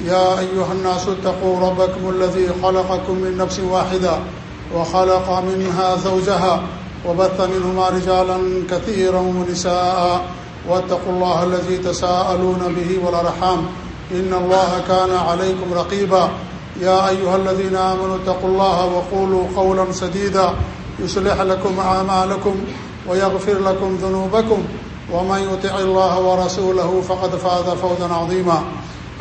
يا أيها الناس اتقوا ربكم الذي خلقكم من نفس واحدة وخلق منها زوجها وبث منهما رجالا كثيرا ونساء واتقوا الله الذي تساءلون به والأرحام إن الله كان عليكم رقيبا يا أيها الذين آمنوا اتقوا الله وقولوا قولا سديدا يصلح لكم أعمالكم ويغفر لكم ذنوبكم ومن يطع الله ورسوله فقد فاز فوزا عظيما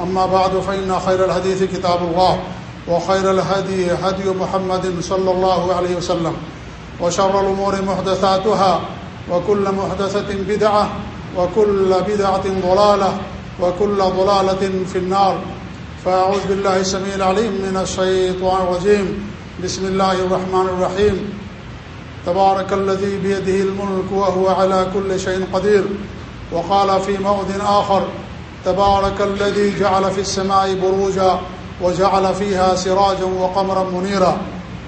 أما بعد، فإن خير الحديث كتاب الله، وخير الهدي هدي محمد صلى الله عليه وسلم، وشر الأمور محدثاتها، وكل محدثة بدعة، وكل بدعة ضلالة، وكل ضلالة في النار. فأعوذ بالله السميع العليم من الشيطان الرجيم. بسم الله الرحمن الرحيم. تبارك الذي بيده الملك، وهو على كل شيء قدير، وقال في موض آخر تبارك الذي جعل في السماء بروجا وجعل فيها سراجا وقمرا منيرا.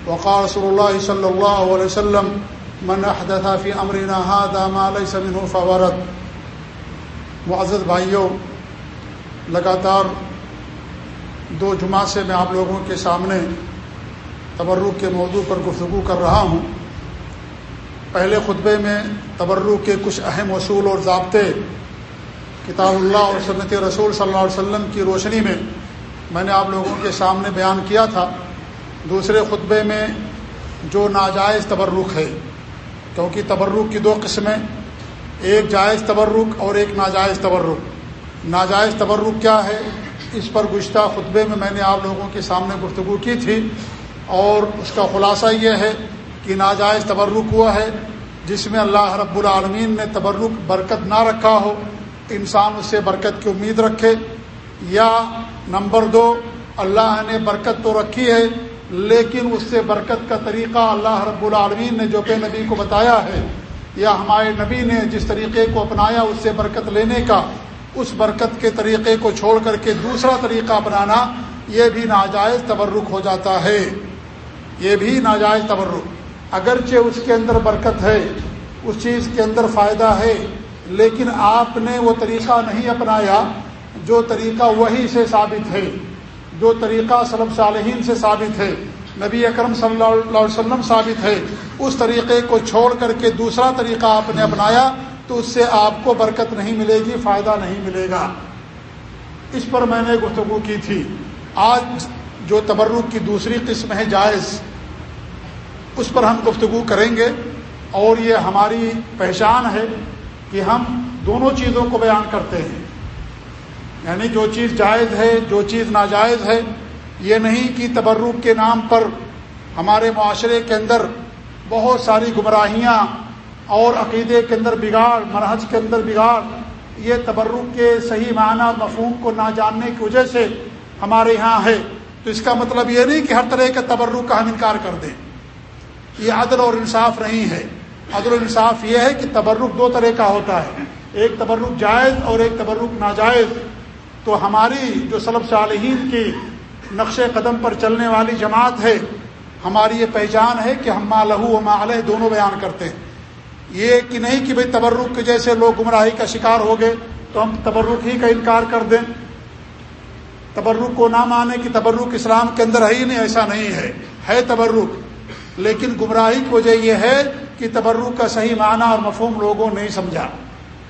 وقال رسول الله صلى الله عليه وسلم، من أحدث في أمرنا هذا ما ليس منه فورد معزز بھائیوں، لگاتار دو جمعہ سے میں آپ لوگوں کے سامنے تبرک کے موضوع پر گفتگو کر رہا ہوں۔ پہلے خطبے میں تبرک کے کچھ اہم اصول اور ضابطے کتاب اللہ اور سنت رسول صلی اللہ علیہ وسلم کی روشنی میں میں نے آپ لوگوں کے سامنے بیان کیا تھا۔ دوسرے خطبے میں جو ناجائز تبرک ہے، کیونکہ تبرک کی دو قسمیں، ایک جائز تبرک اور ایک ناجائز تبرک۔ ناجائز تبرک کیا ہے؟ اس پر گزشتہ خطبے میں میں نے آپ لوگوں کے سامنے گفتگو کی تھی اور اس کا خلاصہ یہ ہے کہ ناجائز تبرک ہوا ہے، جس میں اللہ رب العالمین نے تبرک برکت نہ رکھا ہو۔ انسان اس سے برکت کی امید رکھے۔ یا نمبر دو، اللہ نے برکت تو رکھی ہے، لیکن اس سے برکت کا طریقہ اللہ رب العالمین نے جو کہ نبی کو بتایا ہے، یا ہمارے نبی نے جس طریقے کو اپنایا اس سے برکت لینے کا، اس برکت کے طریقے کو چھوڑ کر کے دوسرا طریقہ اپنانا یہ بھی ناجائز تبرک ہو جاتا ہے۔ یہ بھی ناجائز تبرک۔ اگرچہ اس کے اندر برکت ہے، اس چیز کے اندر فائدہ ہے لیکن آپ نے وہ طریقہ نہیں اپنایا جو طریقہ وہی سے ثابت ہے، جو طریقہ صلب صالحین سے ثابت ہے، نبی اکرم صلی اللہ علیہ وسلم ثابت ہے۔ اس طریقے کو چھوڑ کر کے دوسرا طریقہ آپ نے اپنایا تو اس سے آپ کو برکت نہیں ملے گی، فائدہ نہیں ملے گا۔ اس پر میں نے گفتگو کی تھی۔ آج جو تبرک کی دوسری قسم ہے جائز، اس پر ہم گفتگو کریں گے اور یہ ہماری پہچان ہے۔ کہ ہم دونوں چیزوں کو بیان کرتے ہیں۔ یعنی جو چیز جائز ہے، جو چیز ناجائز ہے، یہ نہیں کہ تبرک کے نام پر ہمارے معاشرے کے اندر بہت ساری گمراہیاں اور عقیدے کے اندر بگاڑ، مرحج کے اندر بگاڑ، یہ تبرک کے صحیح معنی مفہوم کو نہ جاننے کی وجہ سے ہمارے یہاں ہے۔ تو اس کا مطلب یہ نہیں کہ ہر طرح کے تبرک کا ہم انکار کر دیں۔ یہ عدل اور انصاف نہیں ہے۔ عدل و انصاف یہ ہے کہ تبرک دو طرح کا ہوتا ہے۔ ایک تبرک جائز اور ایک تبرک ناجائز۔ تو ہماری جو سلب صالحین کی نقش قدم پر چلنے والی جماعت ہے، ہماری یہ پہچان ہے کہ ہم ماں لہو و ماں علیہ دونوں بیان کرتے ہیں۔ یہ کہ نہیں کہ بھئی تبرک کے جیسے لوگ گمراہی کا شکار ہو گئے، تو ہم تبرک ہی کا انکار کر دیں۔ تبرک کو نہ مانے کہ تبرک اسلام کے اندر ہے ہی نہیں، ایسا نہیں ہے۔ ہے تبرک، لیکن گمراہی کی وجہ یہ ہے کہ تبرک کا صحیح معنی اور مفہوم لوگوں نہیں سمجھا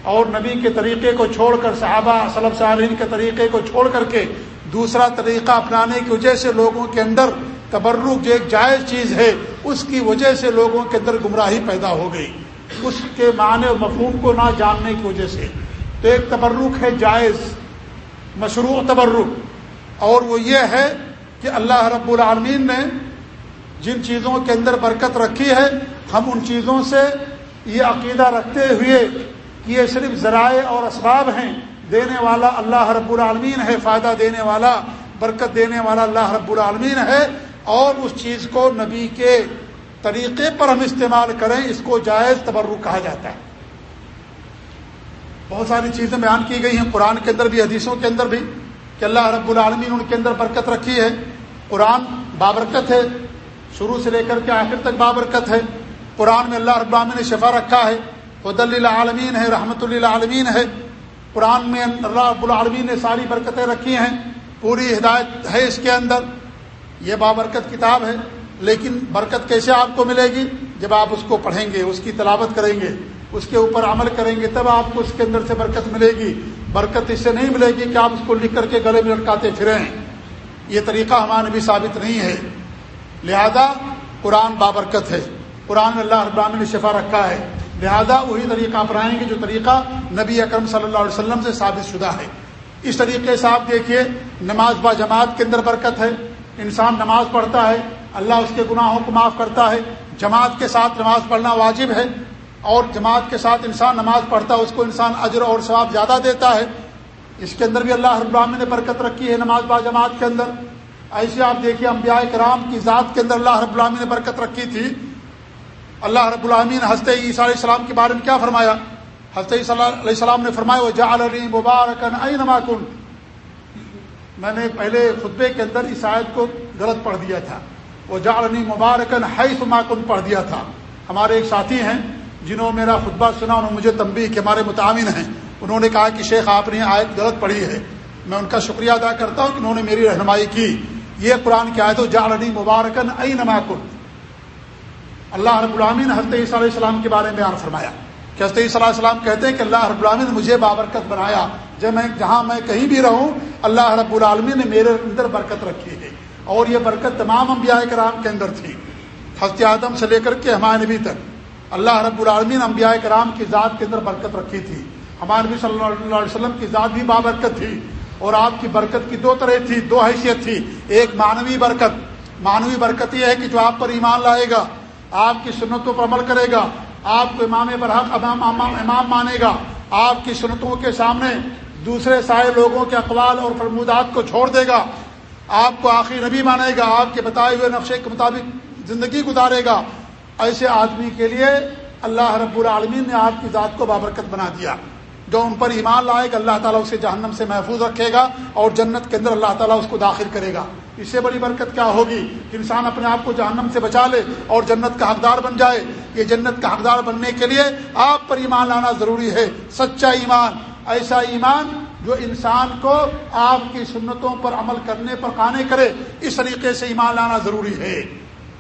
اور نبی کے طریقے کو چھوڑ کر صحابہ صلب صالحین کے طریقے کو چھوڑ کر کے دوسرا طریقہ اپنانے کی وجہ سے لوگوں کے اندر تبرک جو ایک جائز چیز ہے، اس کی وجہ سے لوگوں کے اندر گمراہی پیدا ہو گئی۔ اس کے معنی اور مفہوم کو نہ جاننے کی وجہ سے۔ تو ایک تبرک ہے جائز، مشروع تبرک۔ اور وہ یہ ہے کہ اللہ رب العالمین نے جن چیزوں کے اندر برکت رکھی ہے ہم ان چیزوں سے یہ عقیدہ رکھتے ہوئے کہ یہ صرف ذرائع اور اسباب ہیں، دینے والا اللہ رب العالمین ہے، فائدہ دینے والا، برکت دینے والا اللہ رب العالمین ہے اور اس چیز کو نبی کے طریقے پر ہم استعمال کریں، اس کو جائز تبرک کہا جاتا ہے۔ بہت ساری چیزیں بیان کی گئی ہیں، قرآن کے اندر بھی، حدیثوں کے اندر بھی، کہ اللہ رب العالمین ان کے اندر برکت رکھی ہے۔ قرآن بابرکت ہے، شروع سے لے کر کے آخر تک بابرکت ہے۔ قرآن میں اللہ رب العالمین نے شفا رکھا ہے خد اللہ عالمین ہے رحمۃ اللہ عالمین ہے۔ قرآن میں اللہ رب العالمین نے ساری برکتیں رکھی ہیں، پوری ہدایت ہے اس کے اندر۔ یہ بابرکت کتاب ہے، لیکن برکت کیسے آپ کو ملے گی؟ جب آپ اس کو پڑھیں گے، اس کی تلاوت کریں گے، اس کے اوپر عمل کریں گے، تب آپ کو اس کے اندر سے برکت ملے گی۔ برکت اس سے نہیں ملے گی کہ آپ اس کو لکھ کر کے گلے میں لٹکاتے پھریں۔ یہ طریقہ ہمارے بھی ثابت نہیں ہے۔ لہذا قرآن بابرکت ہے۔ قرآن میں اللہ ابراہین نے شفا رکھا ہے۔ لہذا وہی طریقہ اپنائیں گے جو طریقہ نبی اکرم صلی اللہ علیہ وسلم سے ثابت شدہ ہے۔ اس طریقے سے آپ دیکھیے، نماز با جماعت کے اندر برکت ہے۔ انسان نماز پڑھتا ہے، اللہ اس کے گناہوں کو معاف کرتا ہے۔ جماعت کے ساتھ نماز پڑھنا واجب ہے۔ اور جماعت کے ساتھ انسان نماز پڑھتا ہے اس کو انسان اجر اور ثواب زیادہ دیتا ہے۔ اس کے اندر بھی اللہ رب العالمین نے برکت رکھی ہے نماز با جماعت کے اندر۔ ایسے آپ دیکھیے انبیاء کرام کی ذات کے اندر اللہ رب العالمین نے برکت رکھی تھی۔ اللہ رب العالمین حضرت عیسیٰ علیہ السلام کے بارے میں کیا فرمایا؟ حضرت عیسیٰ علیہ السلام نے فرمایا وہ جا علی مبارکن نماکن میں نے پہلے خطبے کے اندر اس آیت کو غلط پڑھ دیا تھا۔ وہ جا علی مبارکن حیث ماکن پڑھ دیا تھا۔ ہمارے ایک ساتھی ہیں جنہوں نے میرا خطبہ سنا، انہوں نے مجھے تنبیہ کہ ہمارے متعمن ہیں۔ انہوں نے کہا کہ شیخ، آپ نے آیت غلط پڑھی ہے۔ میں ان کا شکریہ ادا کرتا ہوں کہ انہوں نے میری رہنمائی کی۔ یہ قرآن کی آیت و جالنی مبارکن ائی نماکن اللہ رب العامین حضرت عیسیٰ علیہ السلام کے بارے میں بیان فرمایا کہ حضرت عیسیٰ علیہ السلام کہتے ہیں کہ اللہ رب العالمین نے مجھے بابرکت بنایا، جب میں جہاں میں کہیں بھی رہوں، اللہ رب العالمین نے میرے اندر برکت رکھی ہے۔ اور یہ برکت تمام انبیاء کرام کے اندر تھی۔ حضرت آدم سے لے کر کے ہمارے نبی تک اللہ رب العالمین انبیاء کرام کی ذات کے اندر برکت رکھی تھی۔ ہمارے نبی صلی اللہ علیہ وسلم کی ذات بھی بابرکت تھی۔ اور آپ کی برکت کی دو طرح تھی، دو حیثیت تھی۔ ایک مانوی برکت۔ مانوی برکت یہ ہے کہ جو آپ پر ایمان لائے گا آپ کی سنتوں پر عمل کرے گا۔ آپ کو امام برحق، امام امام مانے گا۔ آپ کی سنتوں کے سامنے دوسرے سارے لوگوں کے اقوال اور فرمودات کو چھوڑ دے گا۔ آپ کو آخری نبی مانے گا۔ آپ کے بتائے ہوئے نقشے کے مطابق زندگی گزارے گا۔ ایسے آدمی کے لیے اللہ رب العالمین نے آپ کی ذات کو بابرکت بنا دیا۔ جو ان پر ایمان لائے گا، اللہ تعالیٰ اسے جہنم سے محفوظ رکھے گا اور جنت کے اندر اللہ تعالیٰ اس کو داخل کرے گا۔ اس سے بڑی برکت کیا ہوگی کہ انسان اپنے آپ کو جہنم سے بچا لے اور جنت کا حقدار بن جائے؟ یہ جنت کا حقدار بننے کے لیے آپ پر ایمان لانا ضروری ہے، سچا ایمان، ایسا ایمان جو انسان کو آپ کی سنتوں پر عمل کرنے پر قانے کرے۔ اس طریقے سے ایمان لانا ضروری ہے۔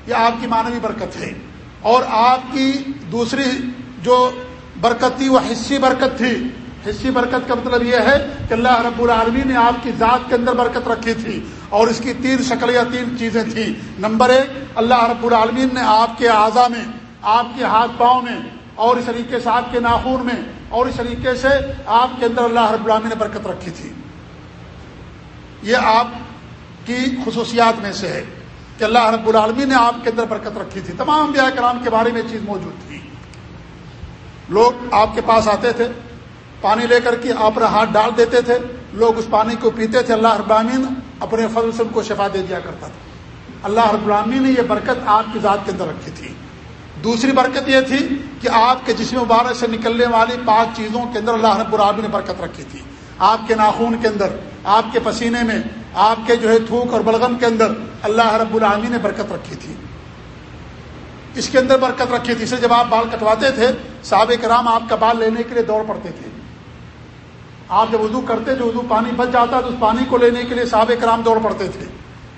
یہ آپ کی مانوی برکت ہے۔ اور آپ کی دوسری جو برکت تھی وہ حصی برکت تھی حصی برکت کا مطلب یہ ہے کہ اللہ رب العالمین نے آپ کی ذات کے اندر برکت رکھی تھی اور اس کی تین شکل یا تین چیزیں تھیں۔ نمبر ایک، اللہ رب العالمین نے آپ کے اعضا میں، آپ کے ہاتھ پاؤں میں اور اس طریقے سے آپ کے ناخون میں اور اس طریقے سے آپ کے اندر اللہ رب العالمین نے برکت رکھی تھی۔ یہ آپ کی خصوصیات میں سے ہے کہ اللہ رب العالمین نے آپ کے اندر برکت رکھی تھی۔ تمام بیاہ کرام کے بارے میں چیز موجود تھی۔ لوگ آپ کے پاس آتے تھے پانی لے کر کے اپنا ہاتھ ڈال دیتے تھے، لوگ اس پانی کو پیتے تھے۔ اللہ رب اپنے فضل سے ان کو شفا دے دیا کرتا تھا۔ اللہ رب نے یہ برکت آپ کی ذات کے اندر رکھی تھی۔ دوسری برکت یہ تھی کہ آپ کے جسم مبارک سے نکلنے والی پانچ چیزوں کے اندر اللہ رب العالمین نے برکت رکھی تھی۔ آپ کے ناخون کے اندر، آپ کے پسینے میں، آپ کے جو ہے تھوک اور بلغم کے اندر اللہ رب العامی نے برکت رکھی تھی۔ اس کے اندر برکت رکھی تھی۔ اسے جب آپ بال کٹواتے تھے صحاب کرام آپ کا بال لینے کے لیے دوڑ پڑتے تھے۔ آپ جب وضو کرتے جو وضو پانی بچ جاتا تو اس پانی کو لینے کے لیے صحاب کرام دوڑ پڑتے تھے۔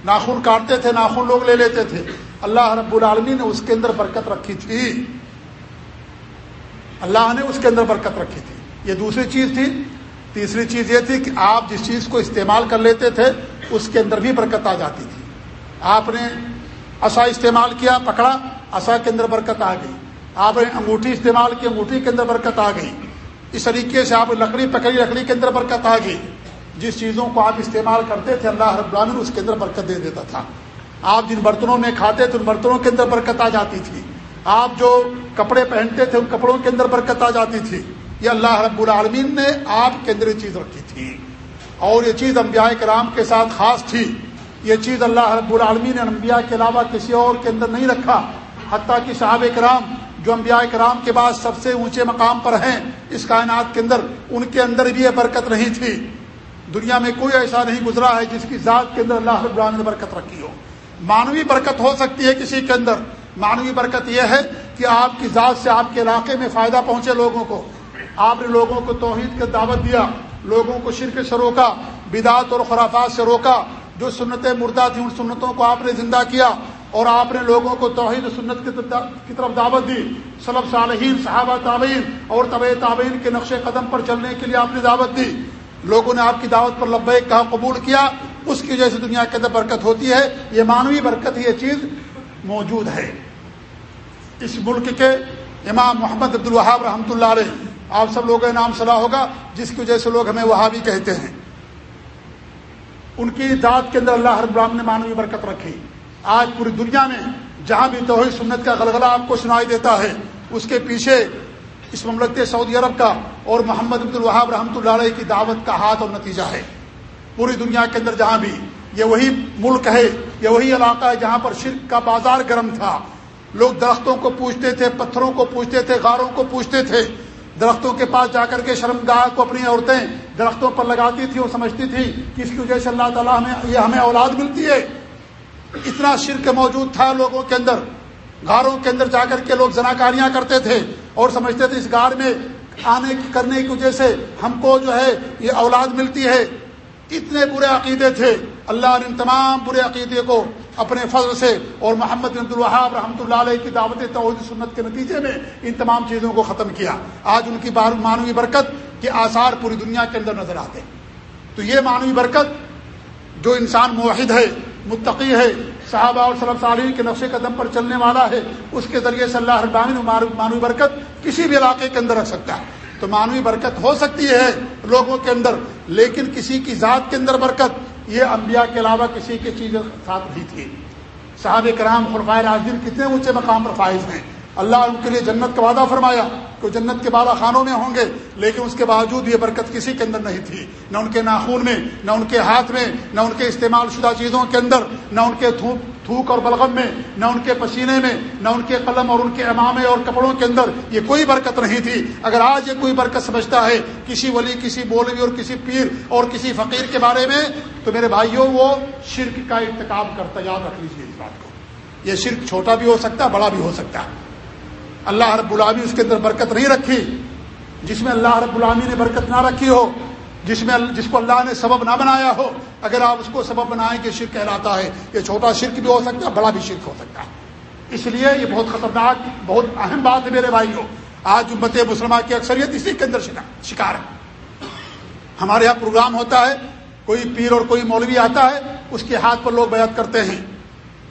ناخن کاٹتے تھے، ناخن لوگ لے لیتے تھے۔ اللہ رب العالمی نے اس کے اندر برکت رکھی تھی۔ اللہ نے اس کے اندر برکت رکھی تھی۔ یہ دوسری چیز تھی۔ تیسری چیز یہ تھی کہ آپ جس چیز کو استعمال کر لیتے تھے، اس کے اندر بھی برکت آ جاتی تھی۔ آپ نے اصا استعمال کیا، پکڑا اصا کے اندر برکت آ گئی۔ آپ نے انگوٹھی استعمال کی، انگوٹھی کے اندر برکت آ گئی۔ اس طریقے سے آپ لکڑی پکڑی لکڑی کے اندر برکت آ گئی۔ جس چیزوں کو آپ استعمال کرتے تھے، اللہ رب العالمین اس کے اندر برکت دے دیتا تھا۔ آپ جن برتنوں میں کھاتے تھے، ان برتنوں کے اندر برکت آ جاتی تھی۔ آپ جو کپڑے پہنتے تھے، ان کپڑوں کے اندر برکت آ جاتی تھی۔ یہ اللہ رب العالمین نے آپ کے اندر یہ چیز رکھی تھی۔ اور یہ چیز انبیاء کرام کے ساتھ خاص تھی۔ یہ چیز اللہ رب العالمین نے انبیاء کے علاوہ کسی اور کے اندر نہیں رکھا۔ حتیٰ کہ صحاب کرام جو انبیاء کرام کے بعد سب سے اونچے مقام پر ہیں اس کائنات کے اندر، ان کے اندر بھی یہ برکت نہیں تھی۔ دنیا میں کوئی ایسا نہیں گزرا ہے جس کی ذات کے اندر اللہ رب العالمین نے برکت رکھی ہو۔ مانوی برکت ہو سکتی ہے کسی کے اندر۔ مانوی برکت یہ ہے کہ آپ کی ذات سے آپ کے علاقے میں فائدہ پہنچے لوگوں کو۔ آپ نے لوگوں کو توحید کا دعوت دیا، لوگوں کو شرک سے روکا بدعت اور خرافات سے روکا۔ جو سنتیں مردہ تھیں، ان سنتوں کو آپ نے زندہ کیا۔ اور آپ نے لوگوں کو توحید و سنت کی طرف دعوت دی۔ صلب صالحین، صحابہ تعبین اور طب تعبین کے نقش قدم پر چلنے کے لیے آپ نے دعوت دی۔ لوگوں نے آپ کی دعوت پر لبیک کہا قبول کیا، اس کی وجہ سے دنیا کے اندر برکت ہوتی ہے۔ یہ مانوی برکت، یہ چیز موجود ہے۔ اس ملک کے امام محمد عبد الوہاب رحمۃ اللہ علیہ، آپ سب لوگوں کا نام صلاح ہوگا، جس کی وجہ سے لوگ ہمیں وہابی کہتے ہیں۔ ان کی ذات کے اندر اللہ ہر برام نے مانوی برکت رکھی۔ آج پوری دنیا میں جہاں بھی توحید سنت کا غلغلہ آپ کو سنائی دیتا ہے، اس کے پیچھے اس مملکت سعودی عرب کا اور محمد عبد الوہاب رحمۃ اللہ علیہ کی دعوت کا ہاتھ اور نتیجہ ہے۔ پوری دنیا کے اندر جہاں بھی یہ وہی ملک ہے، یہ وہی علاقہ ہے جہاں پر شرک کا بازار گرم تھا۔ لوگ درختوں کو پوچھتے تھے، پتھروں کو پوچھتے تھے، غاروں کو پوچھتے تھے۔ درختوں کے پاس جا کر کے شرم گاہ کو اپنی عورتیں درختوں پر لگاتی تھی اور سمجھتی تھی کہ اس کی وجہ سے اللہ تعالیٰ ہمیں یہ ہمیں اولاد ملتی ہے؟ اتنا شرک موجود تھا لوگوں کے اندر گاروں کے اندر جا کر کے لوگ زناکاریاں کرتے تھے اور سمجھتے تھے اس گار میں آنے کرنے کی وجہ سے ہم کو جو ہے یہ اولاد ملتی ہے۔ اتنے برے عقیدے تھے۔ اللہ نے ان تمام برے عقیدے کو اپنے فضل سے اور محمد عبد الوہاب رحمۃ اللہ علیہ کی دعوت توحید سنت کے نتیجے میں ان تمام چیزوں کو ختم کیا۔ آج ان کی مانوی برکت کے آثار پوری دنیا کے اندر نظر آتے تو یہ مانوی برکت جو انسان معاہد ہے متقی ہے، صحابہ اور صلی اللہ کے نقش قدم پر چلنے والا ہے۔ اس کے ذریعے سے اللہ ابامن مانوی برکت کسی بھی علاقے کے اندر رکھ سکتا ہے۔ تو معنوی برکت ہو سکتی ہے لوگوں کے اندر، لیکن کسی کی ذات کے اندر برکت، یہ انبیاء کے علاوہ کسی کی چیز ساتھ نہیں تھی۔ صحابہ کرام خرفائے راجدین کتنے اونچے مقام پر فائز ہیں۔ اللہ ان کے لیے جنت کا وعدہ فرمایا کہ جنت کے بالا خانوں میں ہوں گے، لیکن اس کے باوجود یہ برکت کسی کے اندر نہیں تھی۔ نہ ان کے ناخون میں، نہ ان کے ہاتھ میں، نہ ان کے استعمال شدہ چیزوں کے اندر، نہ ان کے تھوک تھوک اور بلغم میں، نہ ان کے پسینے میں، نہ ان کے قلم اور ان کے امامے اور کپڑوں کے اندر یہ کوئی برکت نہیں تھی۔ اگر آج یہ کوئی برکت سمجھتا ہے کسی ولی، کسی بولوی اور کسی پیر اور کسی فقیر کے بارے میں، تو میرے بھائیوں، وہ شرک کا انتخاب کرتا۔ یاد رکھ لیجیے اس بات کو۔ یہ شرک چھوٹا بھی ہو سکتا ہے بڑا بھی ہو سکتا۔ ہے اللہ رب العامی اس کے اندر برکت نہیں رکھی جس میں اللہ رب العامی نے برکت نہ رکھی ہو، جس میں جس کو اللہ نے سبب نہ بنایا ہو، اگر آپ اس کو سبب بنائیں کہ شرک کہلاتا ہے، یہ چھوٹا شرک بھی ہو سکتا ہے، بڑا بھی شرک ہو سکتا ہے۔ اس لیے یہ بہت خطرناک، بہت اہم بات ہے میرے بھائیوں۔ آج امت مسلمہ کی اکثریت اسی کے اندر شکار ہے۔ ہمارے یہاں پروگرام ہوتا ہے، کوئی پیر اور کوئی مولوی آتا ہے، اس کے ہاتھ پر لوگ بیعت کرتے ہیں۔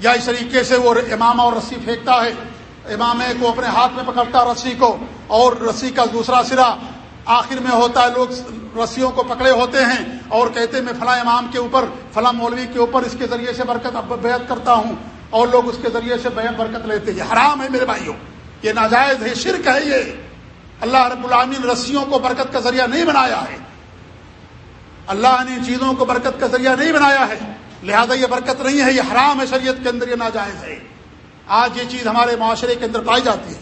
یا اس طریقے سے وہ امام اور رسی پھینکتا ہے۔ امام کو اپنے ہاتھ میں پکڑتا رسی کو اور رسی کا دوسرا سرا آخر میں ہوتا ہے لوگ رسیوں کو پکڑے ہوتے ہیں اور کہتے میں فلاں امام کے اوپر، فلاں مولوی کے اوپر اس کے ذریعے سے برکت بیعت کرتا ہوں اور لوگ اس کے ذریعے سے بیعت برکت لیتے ہیں۔ یہ حرام ہے میرے بھائیوں، یہ ناجائز ہے، شرک ہے یہ۔ اللہ رب العامین رسیوں کو برکت کا ذریعہ نہیں بنایا ہے۔ اللہ نے ان چیزوں کو برکت کا ذریعہ نہیں بنایا ہے، لہذا یہ برکت نہیں ہے، یہ حرام ہے شریعت کے اندر، یہ ناجائز ہے۔ آج یہ چیز ہمارے معاشرے کے اندر پائی جاتی ہے۔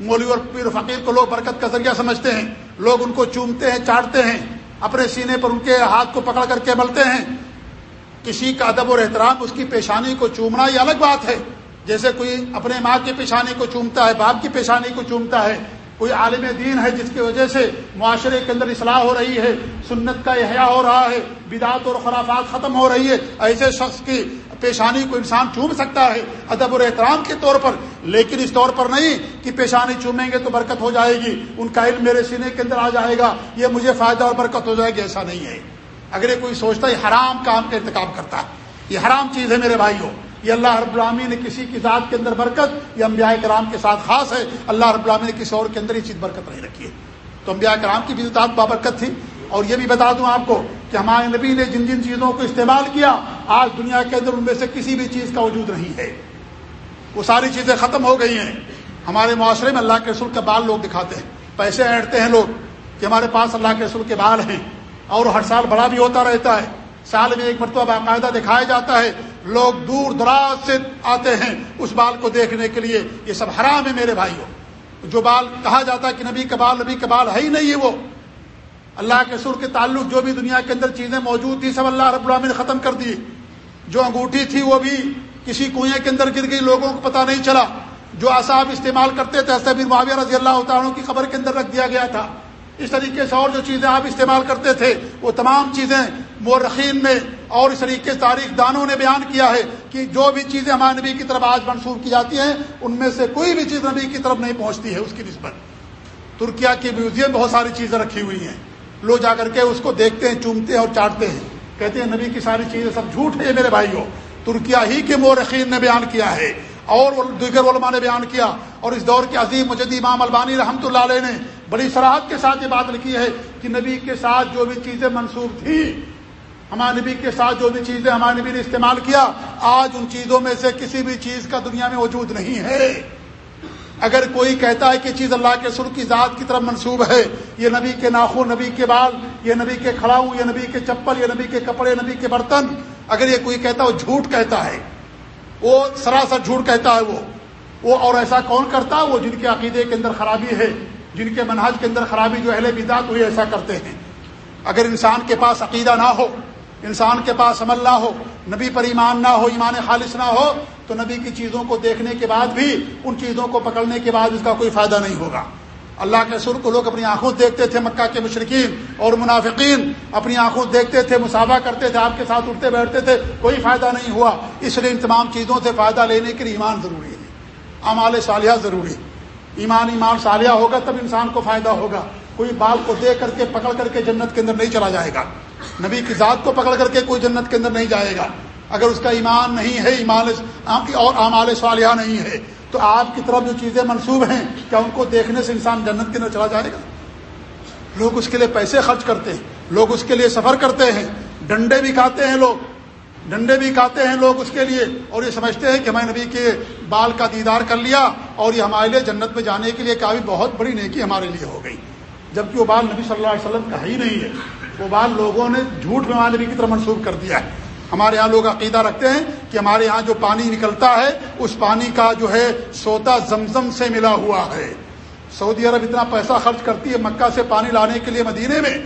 مولوی اور پیر فقیر کو لوگ برکت کا ذریعہ سمجھتے ہیں۔ لوگ ان کو چومتے ہیں، چاٹتے ہیں، اپنے سینے پر ان کے ہاتھ کو پکڑ کر کے ملتے ہیں۔ کسی کا ادب اور احترام، اس کی پیشانی کو چومنا یہ الگ بات ہے۔ جیسے کوئی اپنے ماں کی پیشانی کو چومتا ہے، باپ کی پیشانی کو چومتا ہے۔ کوئی عالم دین ہے، جس کی وجہ سے معاشرے کے اندر اصلاح ہو رہی ہے۔ سنت کا احیاء ہو رہا ہے بدعت اور خرافات ختم ہو رہی ہے۔ ایسے شخص کی پیشانی کو انسان چوم سکتا ہے، ادب اور احترام کے طور پر، لیکن اس طور پر نہیں کہ پیشانی چومیں گے تو برکت ہو جائے گی۔ ان کا علم میرے سینے کے اندر آ جائے گا، یہ مجھے فائدہ اور برکت ہو جائے گی، ایسا نہیں ہے۔ اگر یہ کوئی سوچتا ہے حرام کام کا انتخاب کرتا ہے، یہ حرام چیز ہے میرے بھائیوں، یہ اللہ رب العامی نے کسی کی ذات کے اندر برکت، یہ انبیاء کرام کے ساتھ خاص ہے، اللہ رب العامی نے کسی اور کے اندر یہ چیز برکت نہیں رکھی ہے۔ تو انبیاء کرام کی بھی ذات بابرکت تھی۔ اور یہ بھی بتا دوں آپ کو کہ ہمارے نبی نے جن جن چیزوں کو استعمال کیا، آج دنیا کے اندر ان میں سے کسی بھی چیز کا وجود نہیں ہے۔ وہ ساری چیزیں ختم ہو گئی ہیں۔ ہمارے معاشرے میں اللہ کے رسول کے بال لوگ دکھاتے ہیں۔ پیسے اینٹتے ہیں لوگ کہ ہمارے پاس اللہ کے رسول کے بال ہیں۔ اور ہر سال بڑا بھی ہوتا رہتا ہے۔ سال میں ایک مرتبہ باقاعدہ دکھایا جاتا ہے۔ لوگ دور دراز سے آتے ہیں اس بال کو دیکھنے کے لیے۔ یہ سب حرام ہے میرے بھائیوں۔ جو بال کہا جاتا ہے کہ نبی کا بال، نبی کا بال ہے ہی نہیں ہے وہ۔ اللہ کے سر کے تعلق جو بھی دنیا کے اندر چیزیں موجود تھی سب اللہ رب العالمین نے ختم کر دی۔ جو انگوٹھی تھی وہ بھی کسی کنویں کے اندر گر گئی، لوگوں کو پتہ نہیں چلا۔ جو اصاب استعمال کرتے تھے حسب معاویہ رضی اللہ تعالیٰ کی خبر کے اندر رکھ دیا گیا تھا۔ اس طریقے سے اور جو چیزیں آپ استعمال کرتے تھے، وہ تمام چیزیں مورخین میں اور اس طریقے سے تاریخ دانوں نے بیان کیا ہے کہ جو بھی چیزیں ہمارے نبی کی طرف آج منسوخ کی جاتی ہیں، ان میں سے کوئی بھی چیز نبی کی طرف نہیں پہنچتی ہے، اس کی نسبت۔ ترکیا کی میوزیم بہت ساری چیزیں رکھی ہوئی ہیں۔ لوگ جا کر کے اس کو دیکھتے ہیں، چومتے ہیں اور چاٹتے ہیں۔ کہتے ہیں، نبی کی ساری چیزیں سب جھوٹ ہے میرے بھائیوں۔ ترکیا ہی کے مورخین نے بیان کیا ہے۔ اور دیگر علماء نے بیان کیا۔ اور اس دور کے عظیم مجد امام البانی رحمۃ اللہ علیہ نے بڑی سراحت کے ساتھ یہ بات لکھی ہے کہ نبی کے ساتھ جو بھی چیزیں منسوخ تھیں، ہمارے نبی کے ساتھ جو بھی چیزیں ہمارے نبی نے استعمال کیا، آج ان چیزوں میں سے کسی بھی چیز کا دنیا میں وجود نہیں ہے۔ اگر کوئی کہتا ہے کہ چیز اللہ کے سر کی ذات کی طرف منسوب ہے، یہ نبی کے ناخن، نبی کے بال، یہ نبی کے کھڑاؤں یہ نبی کے چپل، یہ نبی کے کپڑے، نبی کے برتن، اگر یہ کوئی کہتا ہے وہ جھوٹ کہتا ہے، وہ سراسر جھوٹ کہتا ہے وہ وہ اور ایسا کون کرتا ہے وہ جن کے عقیدے کے اندر خرابی ہے، جن کے منہج کے اندر خرابی جو اہل بدعت ہوئی ایسا کرتے ہیں۔ اگر انسان کے پاس عقیدہ نہ ہو، انسان کے پاس عمل نہ ہو، نبی پر ایمان نہ ہو، ایمان خالص نہ ہو تو نبی کی چیزوں کو دیکھنے کے بعد بھی ان چیزوں کو پکڑنے کے بعد اس کا کوئی فائدہ نہیں ہوگا۔ اللہ کے سر کو لوگ اپنی آنکھوں دیکھتے تھے مکہ کے مشرقین اور منافقین، اپنی آنکھوں دیکھتے تھے مسافہ کرتے تھے، آپ کے ساتھ اٹھتے بیٹھتے تھے، کوئی فائدہ نہیں ہوا۔ اس لیے ان تمام چیزوں سے فائدہ لینے کے لیے ایمان ضروری ہے۔ امال صالحہ ضروری ایمان ایمان صالحہ ہوگا تب انسان کو فائدہ ہوگا۔ کوئی بال کو دیکھ کر کے، پکڑ کر کے جنت کے اندر نہیں چلا جائے گا۔ نبی کی ذات کو پکڑ کر کے کوئی جنت کے اندر نہیں جائے گا۔ اگر اس کا ایمان نہیں ہے، ایمان اور اعمال صالحہ نہیں ہے، تو آپ کی طرف جو چیزیں منسوب ہیں، کیا ان کو دیکھنے سے انسان جنت کے اندر چلا جائے گا؟ لوگ اس کے لیے پیسے خرچ کرتے ہیں، لوگ اس کے لیے سفر کرتے ہیں، ڈنڈے بھی کھاتے ہیں لوگ، ڈنڈے بھی کھاتے ہیں لوگ اس کے لیے، اور یہ سمجھتے ہیں کہ میں نبی کے بال کا دیدار کر لیا، اور یہ ہمارے لیے جنت میں جانے کے لیے کافی بہت بڑی نیکی ہمارے لیے ہو گئی۔ جبکہ وہ بال نبی صلی اللہ علیہ وسلم کا ہی نہیں ہے، وہ بال لوگوں نے جھوٹ میں نبی کی طرف منسوخ کر دیا ہے۔ ہمارے یہاں لوگ عقیدہ رکھتے ہیں کہ ہمارے یہاں جو پانی نکلتا ہے، اس پانی کا جو ہے سوتا زمزم سے ملا ہوا ہے۔ سعودی عرب اتنا پیسہ خرچ کرتی ہے مکہ سے پانی لانے کے لیے مدینے میں،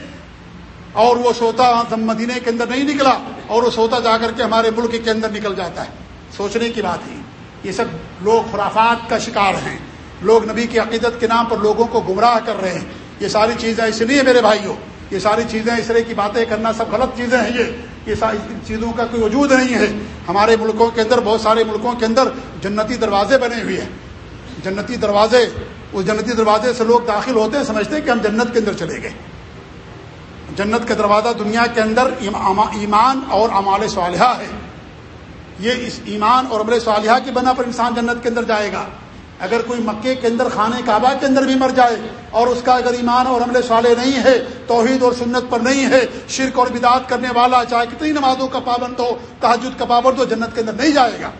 اور وہ سوتا مدینے کے اندر نہیں نکلا، اور وہ سوتا جا کر کے ہمارے ملک کے اندر نکل جاتا ہے۔ سوچنے کی بات ہی یہ سب لوگ خرافات کا شکار ہیں۔ لوگ نبی کی عقیدت کے نام پر لوگوں کو گمراہ کر رہے ہیں۔ یہ ساری چیزیں اس لیے میرے بھائیوں یہ ساری چیزیں، اس طرح کی باتیں کرنا سب غلط چیزیں ہیں یہ۔ یہ ساری چیزوں کا کوئی وجود نہیں ہے۔ ہمارے ملکوں کے اندر، بہت سارے ملکوں کے اندر جنتی دروازے بنے ہوئے ہیں۔ جنتی دروازے، اس جنتی دروازے سے لوگ داخل ہوتے ہیں، سمجھتے ہیں کہ ہم جنت کے اندر چلے گئے۔ جنت کا دروازہ دنیا کے اندر ایمان اور امال صالحہ ہے۔ یہ اس ایمان اور عمل صالحہ کی بنا پر انسان جنت کے اندر جائے گا۔ اگر کوئی مکے کے اندر خانے کعبہ کے اندر بھی مر جائے اور اس کا اگر ایمان اور عمل صالح نہیں ہے، توحید اور سنت پر نہیں ہے، شرک اور بدعت کرنے والا چاہے کتنی نمازوں کا پابند ہو تحجد کا پابند ہو، جنت کے اندر نہیں جائے گا۔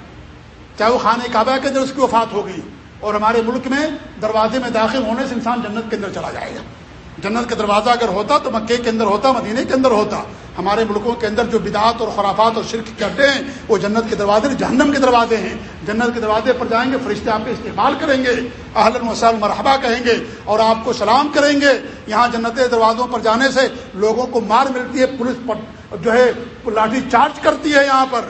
چاہے وہ خانے کعبہ کے اندر اس کی وفات ہو گئی اور ہمارے ملک میں دروازے میں داخل ہونے سے انسان جنت کے اندر چلا جائے گا۔ جنت کا دروازہ اگر ہوتا تو مکے کے اندر ہوتا مدینے کے اندر ہوتا۔ ہمارے ملکوں کے اندر جو بدعات اور خرافات اور شرک کرتے ہیں، وہ جنت کے دروازے جہنم کے دروازے ہیں۔ جنت کے دروازے پر جائیں گے، فرشتے آپ کے استعمال کریں گے، اہل وسلم مرحبا کہیں گے اور آپ کو سلام کریں گے۔ یہاں جنت دروازوں پر جانے سے لوگوں کو مار ملتی ہے، پولیس جو ہے، لاٹھی چارج کرتی ہے یہاں پر۔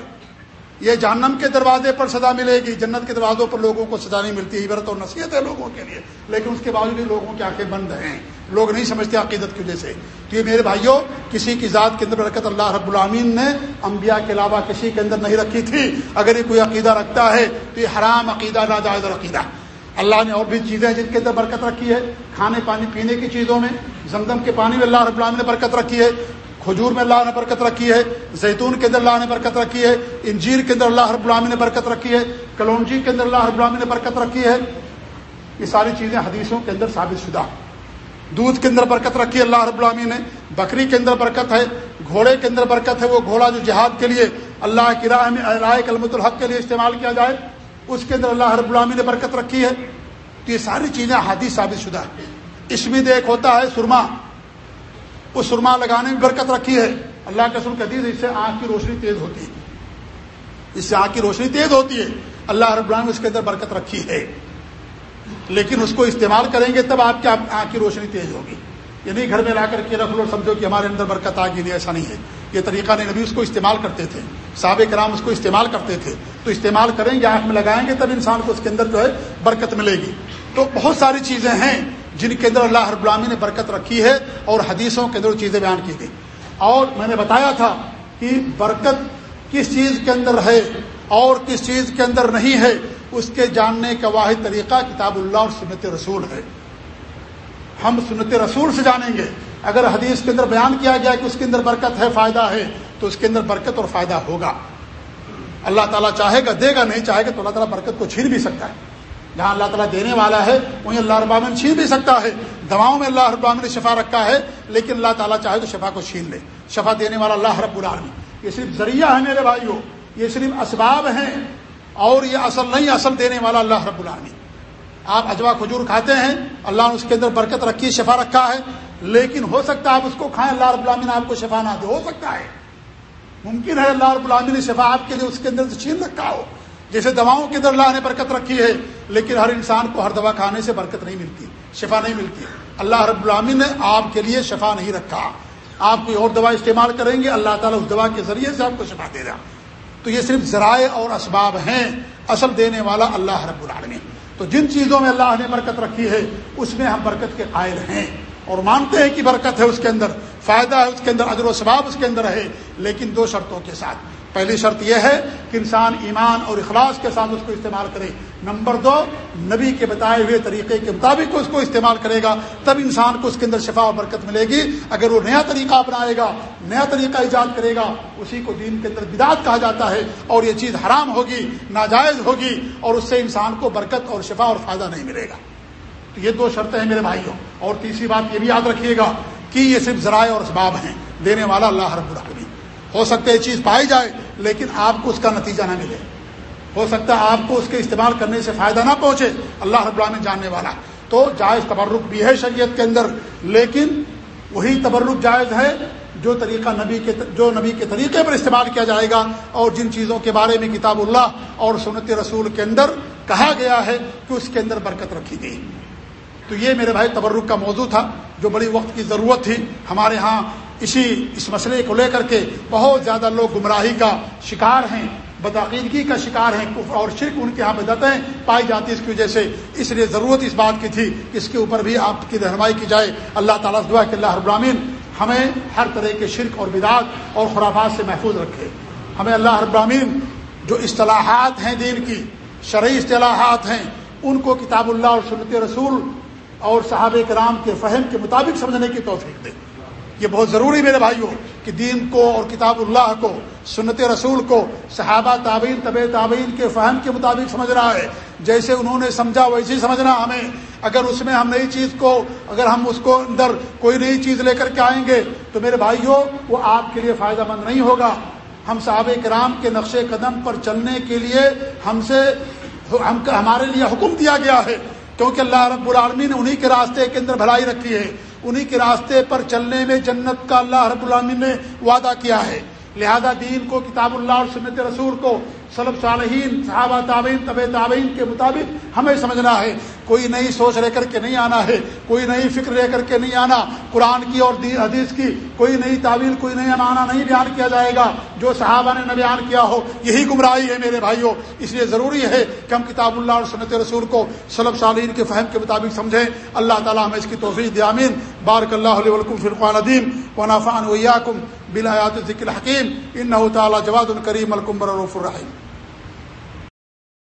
یہ جہنم کے دروازے پر سزا ملے گی، جنت کے دروازوں پر لوگوں کو سزا نہیں ملتی، عبرت اور نصیحت ہے لوگوں کے لیے۔ لیکن اس کے باوجود لوگوں کی آنکھیں بند ہیں۔ لوگ نہیں سمجھتے عقیدت کی وجہ سے۔ تو یہ میرے بھائیوں، کسی کی ذات کے اندر برکت اللہ رب العامین نے انبیاء کے علاوہ کسی کے اندر نہیں رکھی تھی۔ اگر یہ کوئی عقیدہ رکھتا ہے تو یہ حرام عقیدہ، ناجائز عقیدہ۔ اللہ نے اور بھی چیزیں جن کے اندر برکت رکھی ہے، کھانے پانی پینے کی چیزوں میں، زمزم کے پانی میں اللہ رب العالمین نے برکت رکھی ہے۔ کھجور میں اللہ نے برکت رکھی ہے، زیتون کے اندر اللہ نے برکت رکھی ہے، انجیر کے اندر اللہ رب العالمین نے برکت رکھی ہے، کلونجی کے اندر اللہ رب العالمین نے برکت رکھی ہے۔ یہ ساری چیزیں حدیثوں کے اندر ثابت شدہ۔ دودھ کے اندر برکت رکھی ہے اللہ رب العالمین نے۔ بکری کے اندر برکت ہے۔ گھوڑے کے اندر برکت ہے۔ وہ گھوڑا جو جہاد کے لیے، اللہ کی راہ میں، رائے کلمت الحق کے لیے استعمال کیا جائے، اس کے اندر اللہ رب العالمین نے برکت رکھی ہے۔ تو یہ ساری چیزیں حادث ثابت شدہ۔ ہے اس میں دیکھ ہوتا ہے سرما۔ وہ سرما لگانے میں برکت رکھی ہے۔ اللہ کے سر قدیز اس سے آنکھ کی روشنی تیز ہوتی ہے۔ اس سے آنکھ کی روشنی تیز ہوتی ہے۔ اللہ رب العالمین اس کے اندر برکت رکھی ہے۔ لیکن اس کو استعمال کریں گے تب آپ کی آنکھ کی روشنی تیز ہوگی۔ یہ نہیں گھر میں لا کر کے رکھ لو سمجھو کہ ہمارے اندر برکت آ گئی نہیں، ایسا نہیں ہے۔ یہ طریقہ نہیں نبی اس کو استعمال کرتے تھے۔ سابق کرام اس کو استعمال کرتے تھے۔ تو استعمال کریں گے، آنکھ میں لگائیں گے، تب انسان کو اس کے اندر جو ہے برکت ملے گی۔ تو بہت ساری چیزیں ہیں۔ جن کے اندر اللہ رب العامی نے برکت رکھی ہے اور حدیثوں کے اندر چیزیں بیان کی گئی اور میں نے بتایا تھا کہ برکت کس چیز کے اندر ہے اور کس چیز کے اندر نہیں ہے، اس کے جاننے کا واحد طریقہ کتاب اللہ اور سنت رسول ہے۔ ہم سنت رسول سے جانیں گے۔ اگر حدیث کے اندر بیان کیا گیا کہ اس کے اندر برکت ہے، فائدہ ہے، تو اس کے اندر برکت اور فائدہ ہوگا۔ اللہ تعالیٰ چاہے گا، دے گا، نہیں چاہے گا تو اللہ تعالیٰ برکت کو چھین بھی سکتا ہے۔ جہاں اللہ تعالیٰ دینے والا ہے، وہیں اللہ ربامن چھین بھی سکتا ہے۔ دواؤں میں اللہ ربامن نے شفا رکھا ہے، لیکن اللہ تعالیٰ چاہے تو شفا کو چھین لے۔ شفا دینے والا اللہ رب العالمین۔ یہ صرف ذریعہ ہے میرے بھائیوں، یہ صرف اسباب ہیں، اور یہ اصل نہیں، اصل دینے والا اللہ رب العالمین۔ آپ اجوا کھجور کھاتے ہیں، اللہ نے اس کے اندر برکت رکھی، شفا رکھا ہے، لیکن ہو سکتا ہے آپ اس کو کھائیں، اللہ رب العالمین آپ کو شفا نہ دے۔ ہو سکتا ہے۔ ممکن ہے اللہ رب العالمین نے شفا آپ کے لیے اس کے اندر سے چھین رکھا ہو۔ جیسے دواؤں کے اندر اللہ نے برکت رکھی ہے، لیکن ہر انسان کو ہر دوا کھانے سے برکت نہیں ملتی، شفا نہیں ملتی۔ اللہ رب العالمین نے آپ کے لیے شفا نہیں رکھا۔ آپ کوئی اور دوا استعمال کریں گے، اللہ تعالیٰ اس دوا کے ذریعے سے آپ کو شفا دے رہا تو یہ صرف ذرائع اور اسباب ہیں، اصل دینے والا اللہ رب العالمین۔ تو جن چیزوں میں اللہ نے برکت رکھی ہے، اس میں ہم برکت کے قائل ہیں۔ اور مانتے ہیں کہ برکت ہے اس کے اندر، فائدہ ہے اس کے اندر، اجر و ثباب اس کے اندر ہے، لیکن دو شرطوں کے ساتھ۔ پہلی شرط یہ ہے کہ انسان ایمان اور اخلاص کے ساتھ اس کو استعمال کرے۔ نمبر دو، نبی کے بتائے ہوئے طریقے کے مطابق اس کو استعمال کرے گا، تب انسان کو اس کے اندر شفا و برکت ملے گی۔ اگر وہ نیا طریقہ اپنائے گا، نیا طریقہ ایجاد کرے گا، اسی کو دین کے اندر بدعت کہا جاتا ہے اور یہ چیز حرام ہوگی، ناجائز ہوگی اور اس سے انسان کو برکت اور شفا اور فائدہ نہیں ملے گا۔ تو یہ دو شرطیں ہیں میرے بھائیوں۔ اور تیسری بات یہ بھی یاد رکھیے گا کہ یہ صرف ذرائع اور اسباب ہیں، دینے والا اللہ رب العالمین۔ ہو سکتا ہے یہ چیز پائی جائے، لیکن آپ کو اس کا نتیجہ نہ ملے۔ ہو سکتا ہے آپ کو اس کے استعمال کرنے سے فائدہ نہ پہنچے۔ اللہ رب العالمین جاننے والا۔ تو جائز تبرک بھی ہے شریعت کے اندر، لیکن وہی تبرک جائز ہے جو طریقہ نبی کے، جو نبی کے طریقے پر استعمال کیا جائے گا۔ اور جن چیزوں کے بارے میں کتاب اللہ اور سنت رسول کے اندر کہا گیا ہے کہ اس کے اندر برکت رکھی گئی۔ تو یہ میرے بھائی تبرک کا موضوع تھا، جو بڑی وقت کی ضرورت تھی۔ ہمارے ہاں اسی اس مسئلے کو لے کر کے بہت زیادہ لوگ گمراہی کا شکار ہیں، بدعقیدگی کا شکار ہیں اور شرک ان کے یہاں بدتیں پائی جاتی اس کی وجہ سے۔ اس لیے ضرورت اس بات کی تھی کہ اس کے اوپر بھی آپ کی رہنمائی کی جائے۔ اللہ تعالیٰ سے دعا کہ اللہ ابراہین ہمیں ہر طرح کے شرک اور بدعت اور خرافات سے محفوظ رکھے۔ ہمیں اللہ ابراہین جو اصطلاحات ہیں دین کی، شرعی اصطلاحات ہیں، ان کو کتاب اللہ اور سنت رسول اور صحابہ کرام کے فہم کے مطابق سمجھنے کی توفیق دے۔ یہ بہت ضروری میرے بھائیوں کہ دین کو اور کتاب اللہ کو، سنت رسول کو، صحابہ تعبین طب تعبین کے فہم کے مطابق سمجھنا ہے۔ جیسے انہوں نے سمجھا ویسے سمجھنا ہمیں۔ اگر اس میں ہم نئی چیز کو، اگر ہم اس کو اندر کوئی نئی چیز لے کر کے آئیں گے، تو میرے بھائیوں وہ آپ کے لیے فائدہ مند نہیں ہوگا۔ ہم صحابہ کرام کے نقش قدم پر چلنے کے لیے ہم سے ہم ہمارے لیے حکم دیا گیا ہے۔ کیونکہ اللہ رب العالمین نے انہی کے راستے کے اندر بھلائی رکھی ہے۔ انہی کے راستے پر چلنے میں جنت کا اللہ رب العالمین نے وعدہ کیا ہے۔ لہذا دین کو، کتاب اللہ اور سنت رسول کو صلب صالحین، صحابہ تعبین طب تعبین کے مطابق ہمیں سمجھنا ہے۔ کوئی نئی سوچ لے کر کے نہیں آنا ہے، کوئی نئی فکر لے کر کے نہیں آنا۔ قرآن کی اور حدیث کی کوئی نئی تعویل، کوئی نیا معنی نہیں بیان کیا جائے گا۔ جو صحابہ نے نہ بیان کیا ہو، یہی گمراہی ہے میرے بھائیوں۔ اس لیے ضروری ہے کہ ہم کتاب اللہ اور سنت رسول کو صلب صالحین کے فہم کے مطابق سمجھیں۔ اللہ تعالیٰ ہمیں اس کی توفیق دیامین بارک اللہ علیہ ولکم فرقان ادیم و نافان ویاکم بلایات ذکر حکیم ان تعالیٰ جواد الکریم الکمبر الرف الرحیم۔